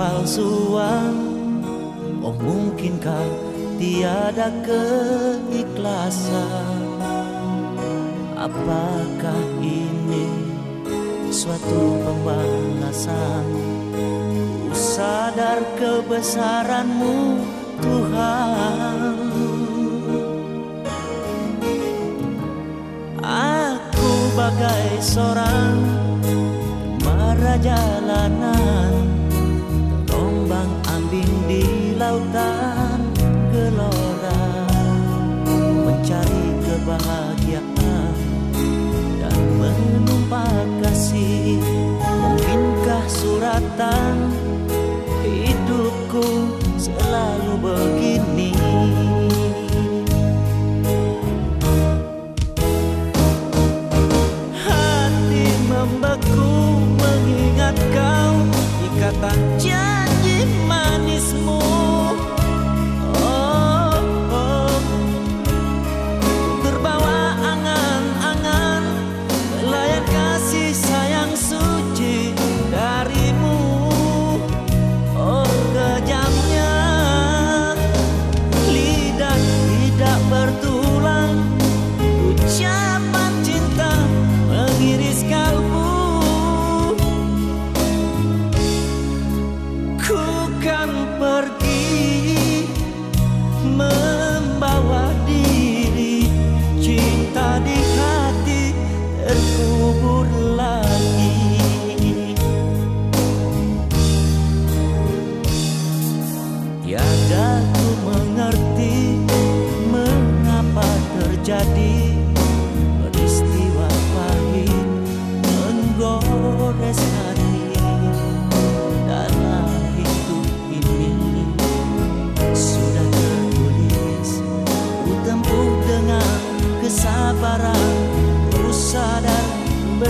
kepalsuan. Oh mungkinkah tiada keikhlasan? Apakah ini suatu pembalasan Ku sadar kebesaranmu Tuhan. Aku bagai seorang mara jalanan. Terombang ambing di lautan gelora. Mencari kebahagiaan dan menumpah kasih. Mungkinkah suratan hidupku selalu begini? Hati membeku mengingat kau Ikatan janji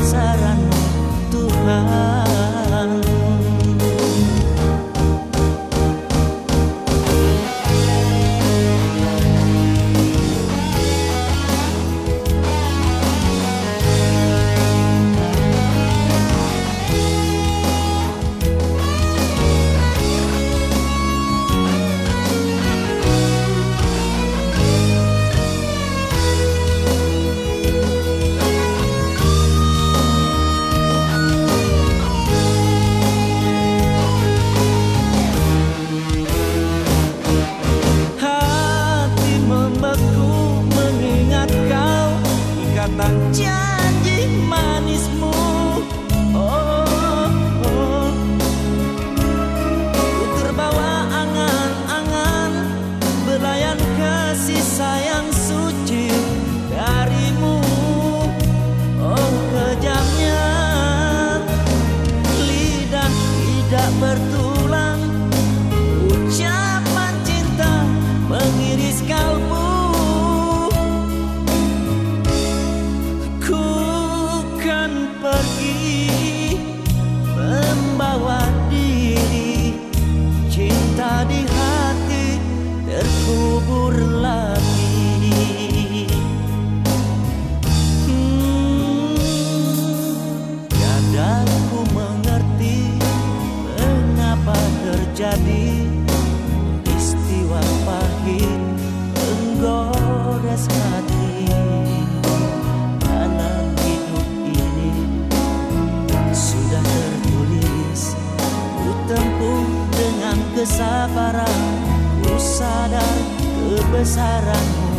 besaranmu Tuhan Ikatan janji Cinta di kesabaran ku sadar kebesaranmu